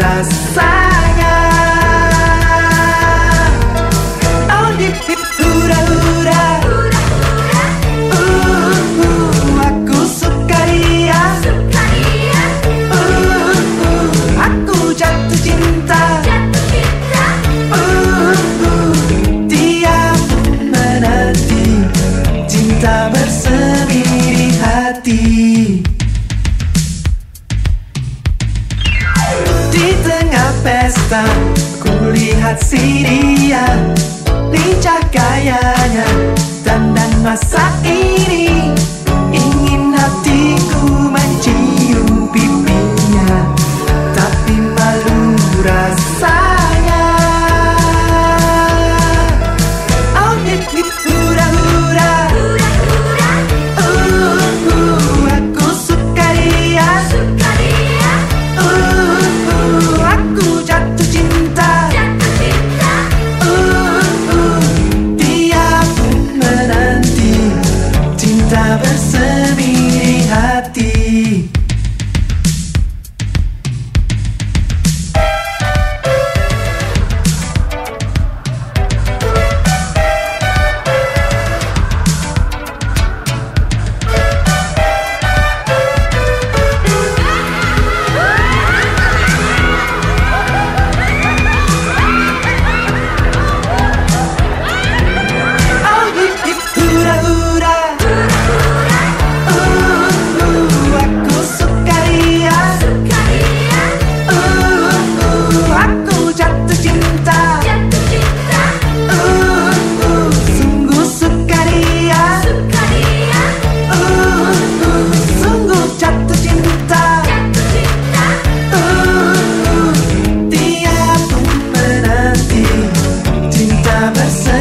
compras ہسری مسا سبيل حتي بس